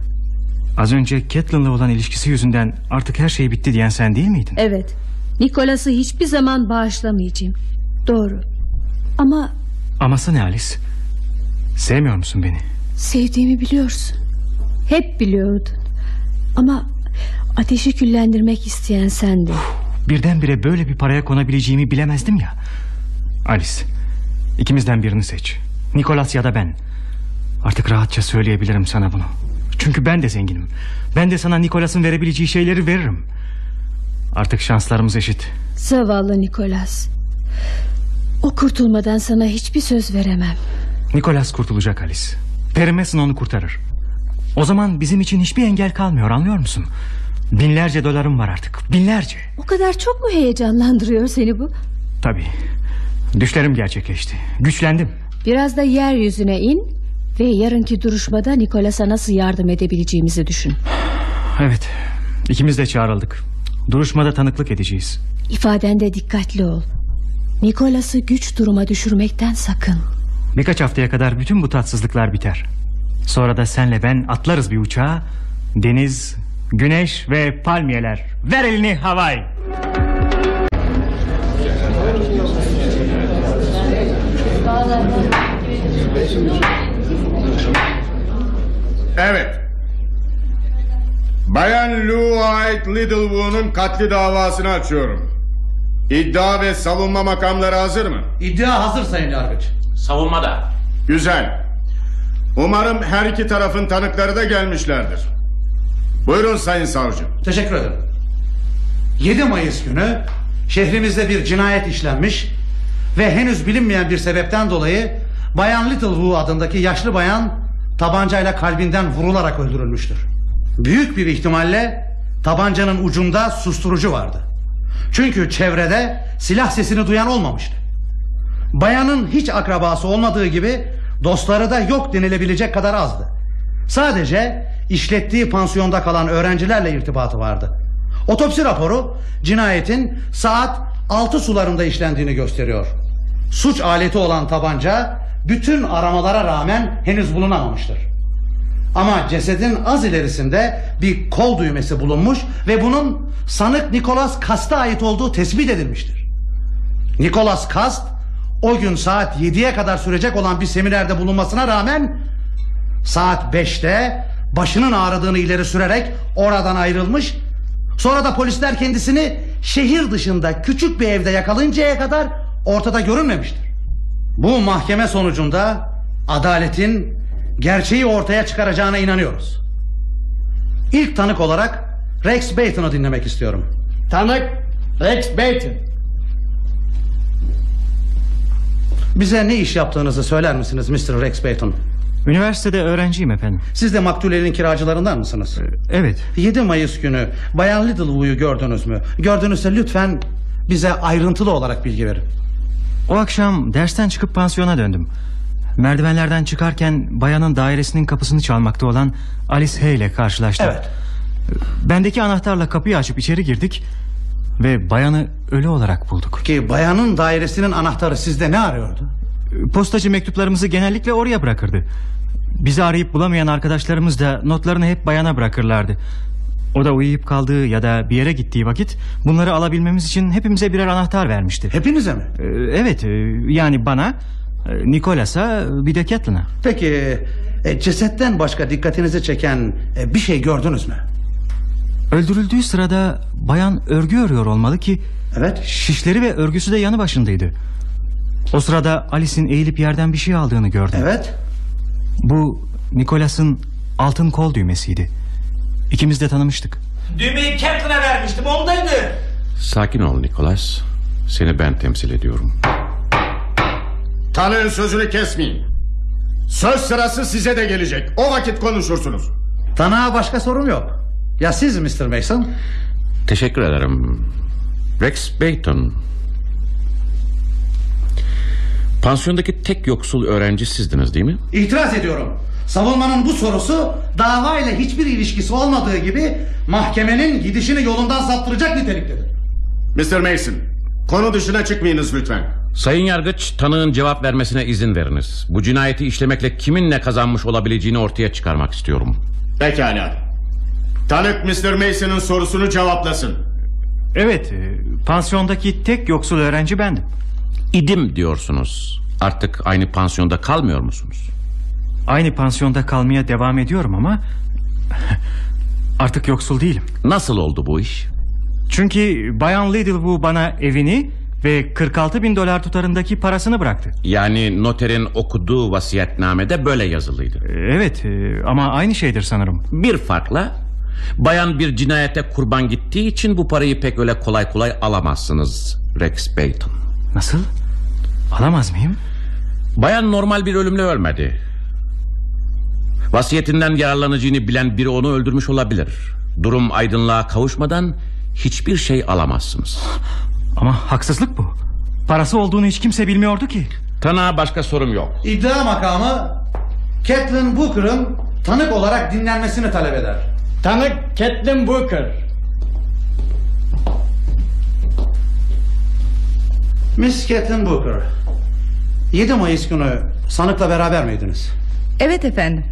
Az önce Catelyn'la olan ilişkisi yüzünden artık her şey bitti diyen sen değil miydin? Evet, Nicholas'ı hiçbir zaman bağışlamayacağım. Doğru. Ama Aması ne Alice? Sevmiyor musun beni? sevdiğimi biliyorsun. Hep biliyordun. Ama ateşi küllendirmek isteyen sendin. Birdenbire böyle bir paraya konabileceğimi bilemezdim ya. Alice, ikimizden birini seç. Nikolas ya da ben. Artık rahatça söyleyebilirim sana bunu. Çünkü ben de zenginim. Ben de sana Nikolas'ın verebileceği şeyleri veririm. Artık şanslarımız eşit. Zavallı Nicholas. O kurtulmadan sana hiçbir söz veremem. Nikolas kurtulacak Alice. Perimesin onu kurtarır. O zaman bizim için hiçbir engel kalmıyor anlıyor musun? Binlerce dolarım var artık. Binlerce. O kadar çok mu heyecanlandırıyor seni bu? Tabii. Düşlerim gerçekleşti. Güçlendim. Biraz da yeryüzüne in ve yarınki duruşmada Nicholas'a nasıl yardım edebileceğimizi düşün. Evet. İkimiz de çağrıldık. Duruşmada tanıklık edeceğiz. İfadende dikkatli ol. Nicholas'ı güç duruma düşürmekten sakın. Birkaç haftaya kadar bütün bu tatsızlıklar biter. Sonra da senle ben atlarız bir uçağa. Deniz, güneş ve palmiyeler. Ver elini havay. Evet. Bayan Lou ait Littlewoo'nun katli davasını açıyorum. İddia ve savunma makamları hazır mı? İddia hazır Sayın Yargıç. Savunmada. Güzel. Umarım her iki tarafın tanıkları da gelmişlerdir. Buyurun Sayın Savcı. Teşekkür ederim. 7 Mayıs günü şehrimizde bir cinayet işlenmiş ve henüz bilinmeyen bir sebepten dolayı Bayan Littlewoo adındaki yaşlı bayan tabancayla kalbinden vurularak öldürülmüştür. Büyük bir ihtimalle tabancanın ucunda susturucu vardı. Çünkü çevrede silah sesini duyan olmamıştı. Bayanın hiç akrabası olmadığı gibi dostları da yok denilebilecek kadar azdı. Sadece işlettiği pansiyonda kalan öğrencilerle irtibatı vardı. Otopsi raporu cinayetin saat 6 sularında işlendiğini gösteriyor. Suç aleti olan tabanca bütün aramalara rağmen henüz bulunamamıştır. Ama cesedin az ilerisinde bir kol düğmesi bulunmuş ve bunun sanık Nicholas Kast'a ait olduğu tespit edilmiştir. Nicholas Kast o gün saat 7'ye kadar sürecek olan bir seminerde bulunmasına rağmen saat 5'te başının ağrıdığını ileri sürerek oradan ayrılmış. Sonra da polisler kendisini şehir dışında küçük bir evde yakalayıncaya kadar ortada görünmemiştir. Bu mahkeme sonucunda adaletin gerçeği ortaya çıkaracağına inanıyoruz. İlk tanık olarak Rex Baton'u dinlemek istiyorum. Tanık Rex Baton. Bize ne iş yaptığınızı söyler misiniz Mr. Rex Payton? Üniversitede öğrenciyim efendim. Siz de maktulenin kiracılarından mısınız? Evet. 7 Mayıs günü Bayan Littlewood'u gördünüz mü? Gördünüzse lütfen bize ayrıntılı olarak bilgi verin. O akşam dersten çıkıp pansiyona döndüm. Merdivenlerden çıkarken bayanın dairesinin kapısını çalmakta olan Alice Hay ile karşılaştım. Evet. Bendeki anahtarla kapıyı açıp içeri girdik ve bayanı ölü olarak bulduk. Ki bayanın dairesinin anahtarı sizde ne arıyordu? Postacı mektuplarımızı genellikle oraya bırakırdı. Bizi arayıp bulamayan arkadaşlarımız da notlarını hep bayana bırakırlardı. O da uyuyup kaldığı ya da bir yere gittiği vakit bunları alabilmemiz için hepimize birer anahtar vermişti. Hepinize mi? Ee, Evet e, yani bana, e, Nikolas'a bir de Catelyn'a. Peki e, cesetten başka dikkatinizi çeken e, bir şey gördünüz mü? Öldürüldüğü sırada bayan örgü örüyor olmalı ki Evet. şişleri ve örgüsü de yanı başındaydı. O sırada Alice'in eğilip yerden bir şey aldığını gördüm. Evet. Bu Nikolas'ın altın kol düğmesiydi. İkimiz de tanımıştık. Düğmeyi Captain'a vermiştim ondaydı. Sakin ol Nicholas. Seni ben temsil ediyorum. Tanığın sözünü kesmeyin. Söz sırası size de gelecek. O vakit konuşursunuz. Tanığa başka sorum yok. Ya siz Mr. Mason? Teşekkür ederim. Rex Bayton. Pansiyondaki tek yoksul öğrenci sizdiniz değil mi? İtiraz ediyorum. Savunmanın bu sorusu dava ile hiçbir ilişkisi olmadığı gibi mahkemenin gidişini yolundan saptıracak niteliktedir. Mr. Mason, konu dışına çıkmayınız lütfen. Sayın Yargıç tanığın cevap vermesine izin veriniz. Bu cinayeti işlemekle kimin ne kazanmış olabileceğini ortaya çıkarmak istiyorum. Pekala. Tanık Mr. Mason'ın sorusunu cevaplasın. Evet, e, pansiyondaki tek yoksul öğrenci bendim. İdim diyorsunuz. Artık aynı pansiyonda kalmıyor musunuz? Aynı pansiyonda kalmaya devam ediyorum ama... [laughs] Artık yoksul değilim. Nasıl oldu bu iş? Çünkü Bayan Littlewood bana evini ve 46 bin dolar tutarındaki parasını bıraktı. Yani noterin okuduğu vasiyetnamede böyle yazılıydı. E, Evet e, ama aynı şeydir sanırım. Bir farkla bayan bir cinayete kurban gittiği için bu parayı pek öyle kolay kolay alamazsınız Rex Bayton. Nasıl? Alamaz mıyım? Bayan normal bir ölümle ölmedi. Vasiyetinden yararlanacağını bilen biri onu öldürmüş olabilir. Durum aydınlığa kavuşmadan hiçbir şey alamazsınız. Ama haksızlık bu. Parası olduğunu hiç kimse bilmiyordu ki. Tanığa başka sorum yok. İddia makamı Catelyn Booker'ın tanık olarak dinlenmesini talep eder. Tanık Catelyn Booker. Miss Catelyn Booker 7 Mayıs günü sanıkla beraber miydiniz? Evet efendim.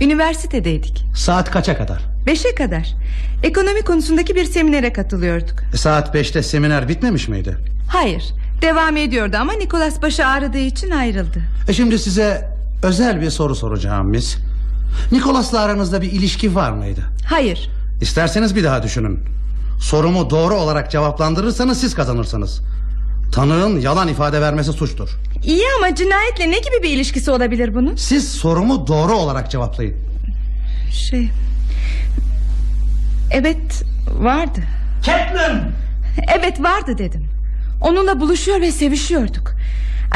Üniversitedeydik. Saat kaça kadar? Beşe kadar. Ekonomi konusundaki bir seminere katılıyorduk. E, Saat 5'te seminer bitmemiş miydi? Hayır. Devam ediyordu ama Nikolas başı ağrıdığı için ayrıldı. E şimdi size özel bir soru soracağım Miss. Nikolas'la aranızda bir ilişki var mıydı? Hayır. İsterseniz bir daha düşünün. Sorumu doğru olarak cevaplandırırsanız siz kazanırsınız. Tanığın yalan ifade vermesi suçtur. İyi ama cinayetle ne gibi bir ilişkisi olabilir bunun? Siz sorumu doğru olarak cevaplayın. Şey... Evet vardı. Catelyn! Evet vardı dedim. Onunla buluşuyor ve sevişiyorduk.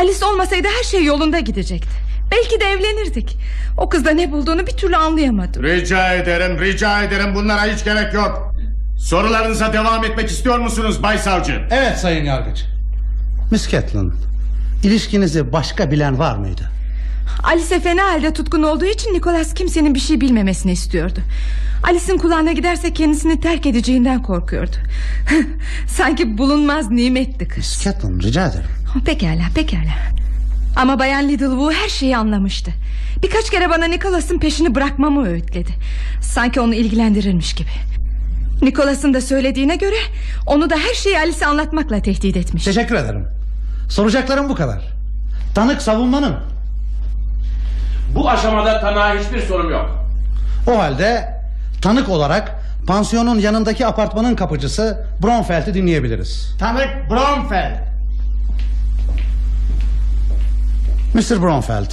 Alice olmasaydı her şey yolunda gidecekti. Belki de evlenirdik. O kızda ne bulduğunu bir türlü anlayamadım. Rica ederim, rica ederim. Bunlara hiç gerek yok. Sorularınıza devam etmek istiyor musunuz Bay Savcı? Evet Sayın Yargıç. Miss Catelyn, ilişkinizi başka bilen var mıydı? Alice fena halde tutkun olduğu için Nicholas kimsenin bir şey bilmemesini istiyordu. Alice'in kulağına giderse kendisini terk edeceğinden korkuyordu. [laughs] Sanki bulunmaz nimetti kız. Miss Catelyn rica ederim. Pekala pekala. Ama Bayan Littlewood her şeyi anlamıştı. Birkaç kere bana Nicholas'ın peşini bırakmamı öğütledi. Sanki onu ilgilendirirmiş gibi. Nicholas'ın da söylediğine göre onu da her şeyi Alice'e anlatmakla tehdit etmiş. Teşekkür ederim. Soracaklarım bu kadar. Tanık savunmanın. Bu aşamada tanığa hiçbir sorum yok. O halde tanık olarak pansiyonun yanındaki apartmanın kapıcısı Bronfeld'i dinleyebiliriz. Tanık Bromfeld. Mr. Bronfeld,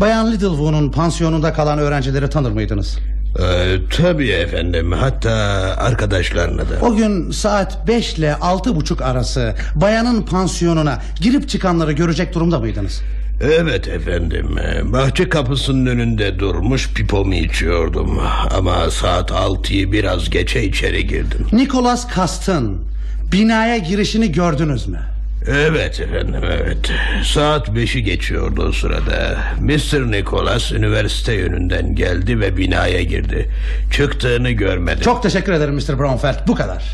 Bayan Littlewood'un pansiyonunda kalan öğrencileri tanır mıydınız? Ee, tabii efendim hatta arkadaşlarına da. O gün saat 5 ile altı buçuk arası bayanın pansiyonuna girip çıkanları görecek durumda mıydınız? Evet efendim bahçe kapısının önünde durmuş pipomu içiyordum ama saat altıyı biraz geçe içeri girdim. Nicholas Kast'ın binaya girişini gördünüz mü? Evet efendim evet. Saat beşi geçiyordu o sırada. Mr. Nicholas üniversite yönünden geldi ve binaya girdi. Çıktığını görmedim. Çok teşekkür ederim Mr. Bromfeld bu kadar.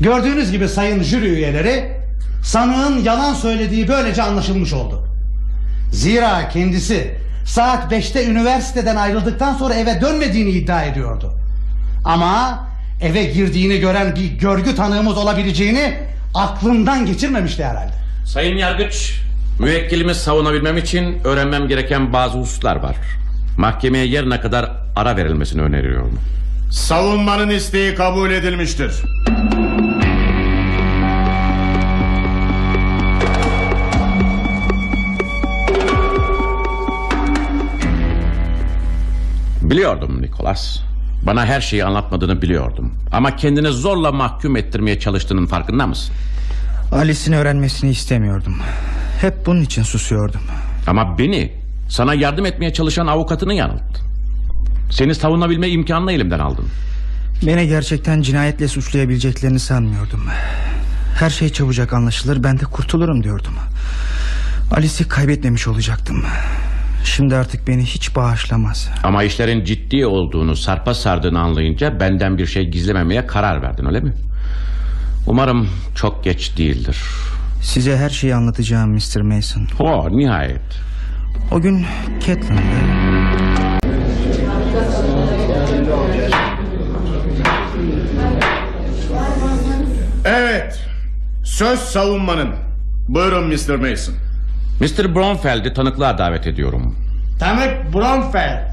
Gördüğünüz gibi sayın jüri üyeleri Sanığın yalan söylediği böylece anlaşılmış oldu. Zira kendisi saat beşte üniversiteden ayrıldıktan sonra eve dönmediğini iddia ediyordu. Ama eve girdiğini gören bir görgü tanığımız olabileceğini aklından geçirmemişti herhalde Sayın Yargıç, müvekkilimi savunabilmem için öğrenmem gereken bazı hususlar var. Mahkemeye yarına kadar ara verilmesini öneriyorum. Savunmanın isteği kabul edilmiştir. Biliyordum Nikolas. Bana her şeyi anlatmadığını biliyordum. Ama kendini zorla mahkum ettirmeye çalıştığının farkında mısın? Alice'in öğrenmesini istemiyordum. Hep bunun için susuyordum. Ama beni sana yardım etmeye çalışan avukatını yanılttın. Seni savunabilme imkanını elimden aldın. Beni gerçekten cinayetle suçlayabileceklerini sanmıyordum. Her şey çabucak anlaşılır ben de kurtulurum diyordum. Alice'i kaybetmemiş olacaktım. Şimdi artık beni hiç bağışlamaz. Ama işlerin ciddi olduğunu sarpa sardığını anlayınca benden bir şey gizlememeye karar verdin öyle mi? Umarım çok geç değildir. Size her şeyi anlatacağım Mr. Mason. Oh nihayet. O gün Catlin'de... Evet. Söz savunmanın. Buyurun Mr. Mason. Mr. Bromfeld'i tanıklığa davet ediyorum. Tanık Bromfeld.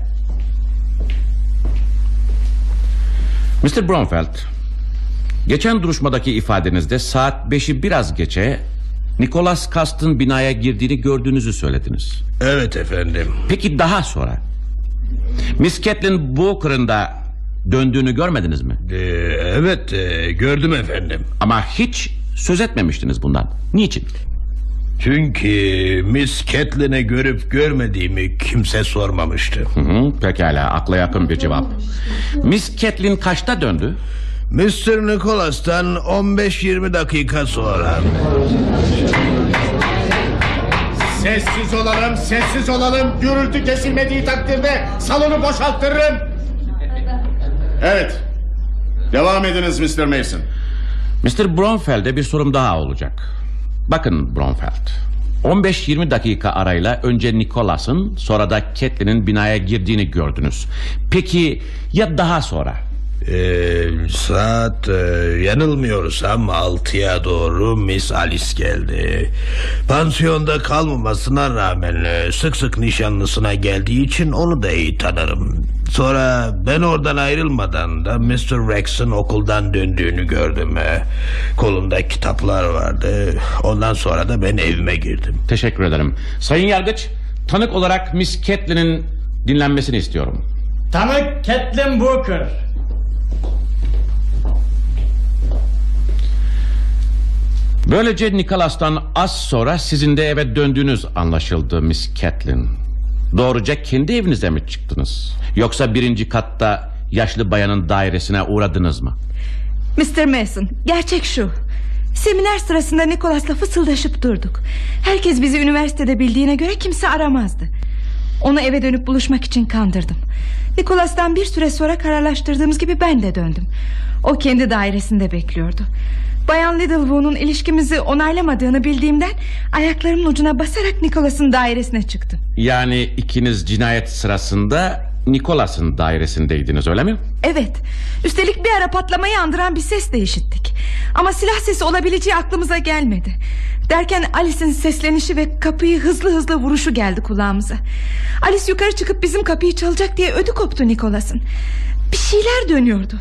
Mr. Bromfeld, geçen duruşmadaki ifadenizde saat beşi biraz geçe Nicholas Cast'ın binaya girdiğini gördüğünüzü söylediniz. Evet efendim Peki daha sonra Miss Catelyn Booker'ın da döndüğünü görmediniz mi? Ee, Evet e, gördüm efendim Ama hiç söz etmemiştiniz bundan. Niçin? Çünkü Miss Catelyn'e görüp görmediğimi kimse sormamıştı Hı hı, pekala akla yakın bir cevap. Miss Catelyn kaçta döndü? Mr. Nicholas'tan 15-20 dakika sonra Sessiz olalım, sessiz olalım. Gürültü kesilmediği takdirde salonu boşaltırım. Evet. Devam ediniz Mr. Mason. Mr. Bromfeld'e bir sorum daha olacak. Bakın Bromfeld. 15-20 dakika arayla önce Nicholas'ın sonra da Catelyn'in binaya girdiğini gördünüz. Peki ya daha sonra? Ee, saat e, yanılmıyorsam 6'ya doğru Miss Alice geldi. Pansiyonda kalmamasına rağmen e, sık sık nişanlısına geldiği için onu da iyi tanırım. Sonra ben oradan ayrılmadan da Mr. Rex'in okuldan döndüğünü gördüm. E, kolunda kitaplar vardı. Ondan sonra da ben evime girdim. Teşekkür ederim. Sayın Yargıç, tanık olarak Miss Catelyn'in dinlenmesini istiyorum. Tanık Catelyn Booker. Böylece Nicholas'tan az sonra sizin de eve döndüğünüz anlaşıldı Miss Catelyn. Doğruca kendi evinize mi çıktınız? Yoksa birinci katta yaşlı bayanın dairesine uğradınız mı? Mr. Mason gerçek şu Seminer sırasında Nicholas'la fısıldaşıp durduk Herkes bizi üniversitede bildiğine göre kimse aramazdı Onu eve dönüp buluşmak için kandırdım Nicholas'tan bir süre sonra kararlaştırdığımız gibi ben de döndüm O kendi dairesinde bekliyordu Bayan Littlewood'un ilişkimizi onaylamadığını bildiğimden Ayaklarımın ucuna basarak Nicholas'ın dairesine çıktım. Yani ikiniz cinayet sırasında Nicholas'ın dairesindeydiniz öyle mi? Evet. Üstelik bir ara patlamayı andıran bir ses de işittik. Ama silah sesi olabileceği aklımıza gelmedi. Derken Alice'in seslenişi ve kapıyı hızlı hızlı vuruşu geldi kulağımıza. Alice yukarı çıkıp bizim kapıyı çalacak diye ödü koptu Nicholas'ın Bir şeyler dönüyordu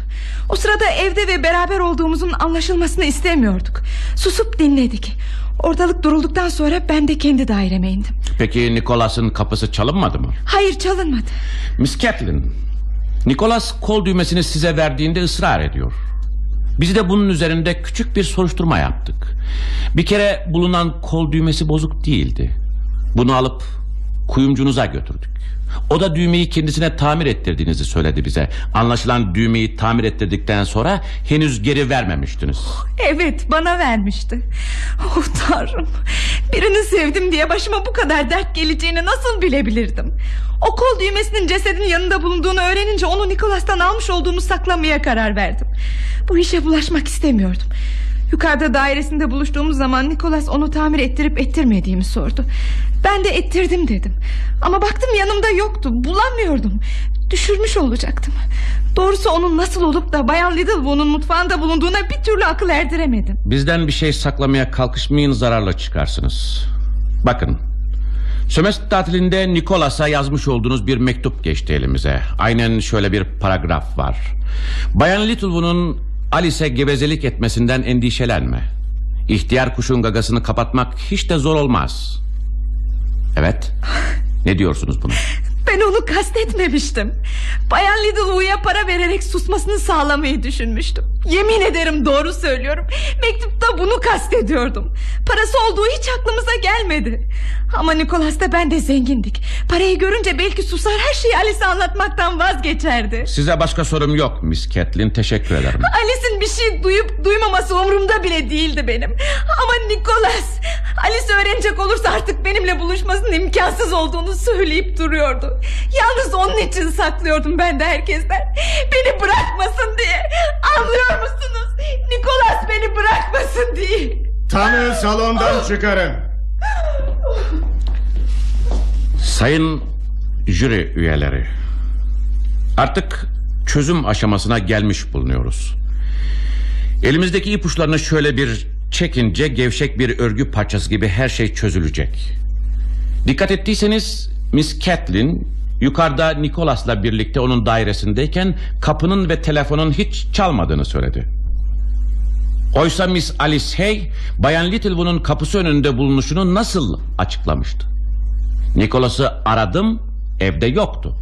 O sırada evde ve beraber olduğumuzun anlaşılmasını istemiyorduk Susup dinledik Ortalık durulduktan sonra ben de kendi daireme indim Peki Nicholas'ın kapısı çalınmadı mı? Hayır çalınmadı Miss Catelyn Nicholas kol düğmesini size verdiğinde ısrar ediyor. Biz de bunun üzerinde küçük bir soruşturma yaptık. Bir kere bulunan kol düğmesi bozuk değildi. Bunu alıp kuyumcunuza götürdük. O da düğmeyi kendisine tamir ettirdiğinizi söyledi bize. Anlaşılan düğmeyi tamir ettirdikten sonra henüz geri vermemiştiniz. Evet bana vermişti. Oh tanrım. Birini sevdim diye başıma bu kadar dert geleceğini nasıl bilebilirdim? O kol düğmesinin cesedin yanında bulunduğunu öğrenince onu Nikolas'tan almış olduğumu saklamaya karar verdim. Bu işe bulaşmak istemiyordum. Yukarıda dairesinde buluştuğumuz zaman Nikolas onu tamir ettirip ettirmediğimi sordu. Ben de ettirdim dedim. Ama baktım yanımda yoktu. Bulamıyordum. Düşürmüş olacaktım. Doğrusu onun nasıl olup da Bayan Littlewoo'nun mutfağında bulunduğuna bir türlü akıl erdiremedim. Bizden bir şey saklamaya kalkışmayın zararla çıkarsınız. Bakın. Sömestr tatilinde Nikolas'a yazmış olduğunuz bir mektup geçti elimize. Aynen şöyle bir paragraf var. Bayan Littlewoo'nun Alice'e gevezelik etmesinden endişelenme. İhtiyar kuşun gagasını kapatmak hiç de zor olmaz. Evet. Ne diyorsunuz buna? Ben onu kastetmemiştim. Bayan Littlewoo'ya para vererek susmasını sağlamayı düşünmüştüm. Yemin ederim doğru söylüyorum. Mektupta bunu kastediyordum. Parası olduğu hiç aklımıza gelmedi. Ama Nicholas'ta ben de zengindik. Parayı görünce belki susar her şeyi Alice'e anlatmaktan vazgeçerdi. Size başka sorum yok Miss Catlin. Teşekkür ederim. Alice'in bir şey duyup duymaması umurumda bile değildi benim. Ama Nicholas Alice öğrenecek olursa artık benimle buluşmasının imkansız olduğunu söyleyip duruyordu. Yalnız onun için saklıyordum ben de herkesten. Beni bırakmasın diye. Anlıyor musunuz? Nicholas beni bırakmasın diye. Tanığı salondan çıkarın. Sayın jüri üyeleri. Artık çözüm aşamasına gelmiş bulunuyoruz. Elimizdeki ipuçlarını şöyle bir çekince gevşek bir örgü parçası gibi her şey çözülecek. Dikkat ettiyseniz Miss Catlin yukarıda Nicholas'la birlikte onun dairesindeyken kapının ve telefonun hiç çalmadığını söyledi. Oysa Miss Alice Hay Bayan Littlewoo'nun kapısı önünde bulunuşunu nasıl açıklamıştı? Nicholas'ı aradım evde yoktu.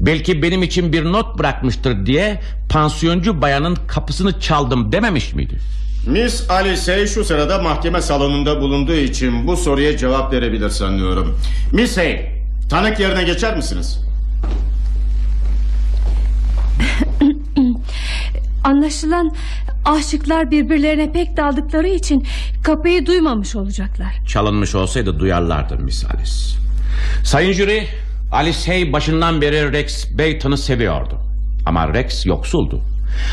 Belki benim için bir not bırakmıştır diye pansiyoncu bayanın kapısını çaldım dememiş miydi? Miss Alice şu sırada mahkeme salonunda bulunduğu için bu soruya cevap verebilir sanıyorum. Miss Hay, tanık yerine geçer misiniz? [clears throat] Anlaşılan aşıklar birbirlerine pek daldıkları için kapıyı duymamış olacaklar. Çalınmış olsaydı duyarlardı Miss Alice. Sayın jüri, Alice Hay başından beri Rex Bayton'u seviyordu. Ama Rex yoksuldu.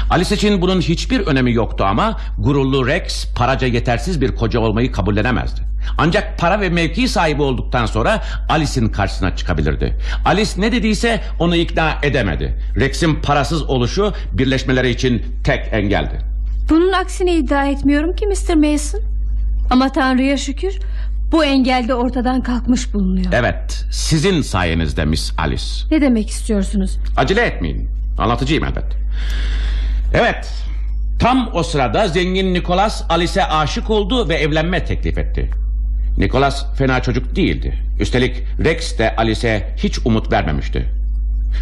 Alice için bunun hiçbir önemi yoktu ama gururlu Rex paraca yetersiz bir koca olmayı kabullenemezdi. Ancak para ve mevki sahibi olduktan sonra Alice'in karşısına çıkabilirdi. Alice ne dediyse onu ikna edemedi. Rex'in parasız oluşu birleşmeleri için tek engeldi. Bunun aksini iddia etmiyorum ki Mr. Mason. Ama Tanrı'ya şükür bu engel de ortadan kalkmış bulunuyor. Evet, sizin sayenizde Miss Alice. Ne demek istiyorsunuz? Acele etmeyin. Anlatıcıyım elbet. Evet. Tam o sırada zengin Nicholas Alice'e aşık oldu ve evlenme teklif etti. Nicholas fena çocuk değildi. Üstelik Rex de Alice'e hiç umut vermemişti.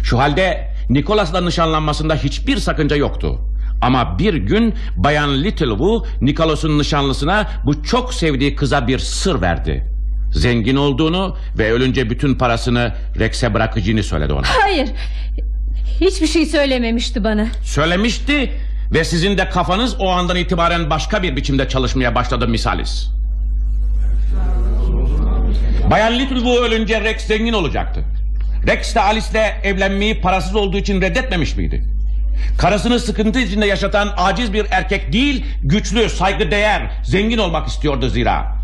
Şu halde Nicholas'la nişanlanmasında hiçbir sakınca yoktu. Ama bir gün Bayan Littlewoo Nicholas'ın nişanlısına bu çok sevdiği kıza bir sır verdi. Zengin olduğunu ve ölünce bütün parasını Rex'e bırakacağını söyledi ona. Hayır. Hiçbir şey söylememişti bana. Söylemişti ve sizin de kafanız o andan itibaren başka bir biçimde çalışmaya başladı misalis. Bayan Littlewoo ölünce Rex zengin olacaktı. Rex de Alice'le evlenmeyi parasız olduğu için reddetmemiş miydi? Karısını sıkıntı içinde yaşatan aciz bir erkek değil, güçlü, saygıdeğer, zengin olmak istiyordu zira.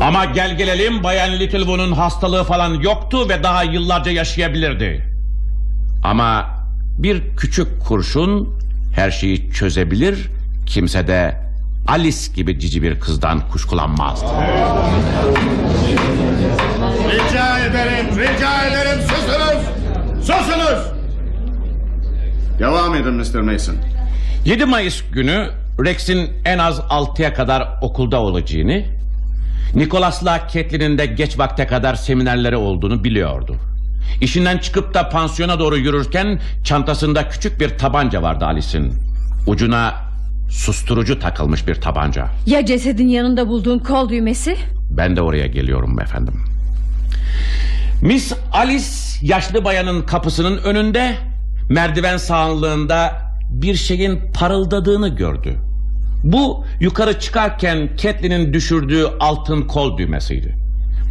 Ama gel gelelim Bayan Littlewoo'nun hastalığı falan yoktu ve daha yıllarca yaşayabilirdi. Ama bir küçük kurşun her şeyi çözebilir, kimse de Alice gibi cici bir kızdan kuşkulanmazdı. Rica ederim, rica ederim susunuz! Susunuz! Devam edin Mr. Mason. 7 Mayıs günü Rex'in en az 6'ya kadar okulda olacağını, Nicholas'la Catherine'in de geç vakte kadar seminerleri olduğunu biliyordu. İşinden çıkıp da pansiyona doğru yürürken çantasında küçük bir tabanca vardı Alice'in. Ucuna susturucu takılmış bir tabanca. Ya cesedin yanında bulduğum kol düğmesi? Ben de oraya geliyorum efendim. Miss Alice yaşlı bayanın kapısının önünde merdiven sağlığında bir şeyin parıldadığını gördü. Bu yukarı çıkarken Catelyn'in düşürdüğü altın kol düğmesiydi.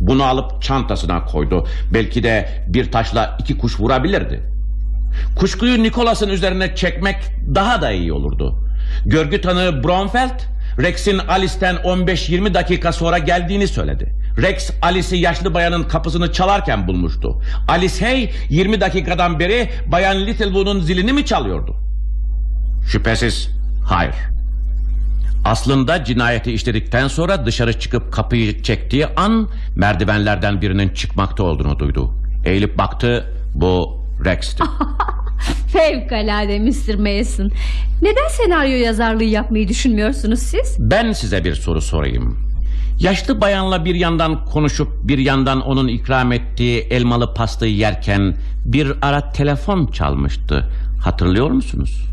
Bunu alıp çantasına koydu. Belki de bir taşla iki kuş vurabilirdi. Kuşkuyu Nicholas'ın üzerine çekmek daha da iyi olurdu. Görgü tanığı Bromfeld, Rex'in Alice'ten 15-20 dakika sonra geldiğini söyledi. Rex, Alice'i yaşlı bayanın kapısını çalarken bulmuştu. Alice Hay 20 dakikadan beri bayan Littlewood'un zilini mi çalıyordu? Şüphesiz hayır. Aslında cinayeti işledikten sonra dışarı çıkıp kapıyı çektiği an merdivenlerden birinin çıkmakta olduğunu duydu. Eğilip baktı bu Rex'ti. [laughs] Fevkalade Mr. Mason. Neden senaryo yazarlığı yapmayı düşünmüyorsunuz siz? Ben size bir soru sorayım. Yaşlı bayanla bir yandan konuşup bir yandan onun ikram ettiği elmalı pastayı yerken bir ara telefon çalmıştı. Hatırlıyor musunuz?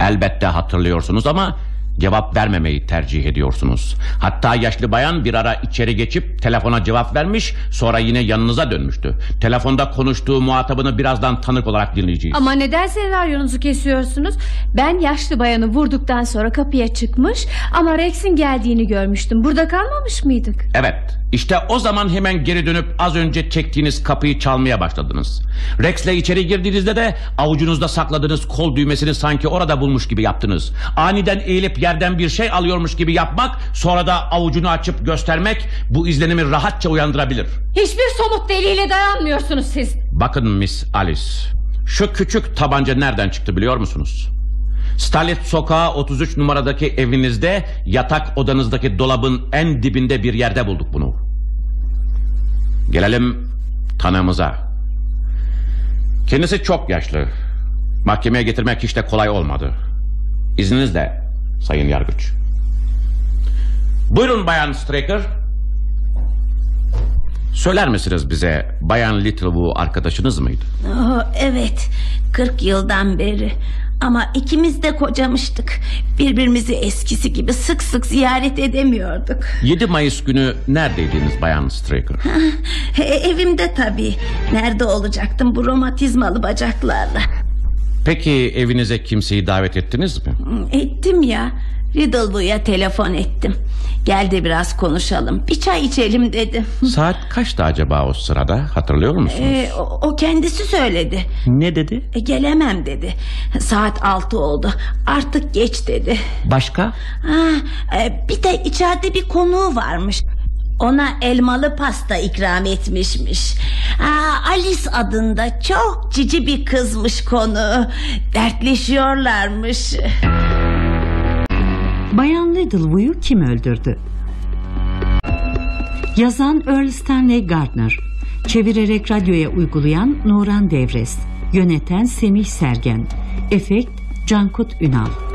Elbette hatırlıyorsunuz ama cevap vermemeyi tercih ediyorsunuz. Hatta yaşlı bayan bir ara içeri geçip telefona cevap vermiş sonra yine yanınıza dönmüştü. Telefonda konuştuğu muhatabını birazdan tanık olarak dinleyeceğiz. Ama neden senaryonuzu kesiyorsunuz? Ben yaşlı bayanı vurduktan sonra kapıya çıkmış ama Rex'in geldiğini görmüştüm. Burada kalmamış mıydık? Evet işte o zaman hemen geri dönüp az önce çektiğiniz kapıyı çalmaya başladınız. Rex'le içeri girdiğinizde de avucunuzda sakladığınız kol düğmesini sanki orada bulmuş gibi yaptınız. Aniden eğilip yerden bir şey alıyormuş gibi yapmak sonra da avucunu açıp göstermek bu izlenimi rahatça uyandırabilir. Hiçbir somut delile dayanmıyorsunuz siz. Bakın Miss Alice şu küçük tabanca nereden çıktı biliyor musunuz? Stalit Sokağı 33 numaradaki evinizde yatak odanızdaki dolabın en dibinde bir yerde bulduk bunu. Gelelim tanığımıza. Kendisi çok yaşlı. Mahkemeye getirmek hiç de kolay olmadı. İzninizle Sayın Yargıç. Buyurun Bayan Straker. Söyler misiniz bize Bayan Littlewood arkadaşınız mıydı? Oh, evet 40 yıldan beri ama ikimiz de kocamıştık. Birbirimizi eskisi gibi sık sık ziyaret edemiyorduk. 7 Mayıs günü neredeydiniz Bayan Straker? E, evimde tabii. Nerede olacaktım bu romatizmalı bacaklarla? Peki evinize kimseyi davet ettiniz mi? Ettim ya. Riddlewood'a telefon ettim. Gel de biraz konuşalım. Bir çay içelim dedim. Saat kaçtı acaba o sırada hatırlıyor musunuz? Ee, o, o kendisi söyledi. Ne dedi? E, gelemem dedi. Saat altı oldu. Artık geç dedi. Başka? Ha, e, bir de içeride bir konuğu varmış. Ona elmalı pasta ikram etmişmiş. Aa, Alice adında çok cici bir kızmış konu. Dertleşiyorlarmış. Bayan Littlewood'u kim öldürdü? Yazan Earl Stanley Gardner Çevirerek radyoya uygulayan Nuran Devres Yöneten Semih Sergen Efekt Cankut Ünal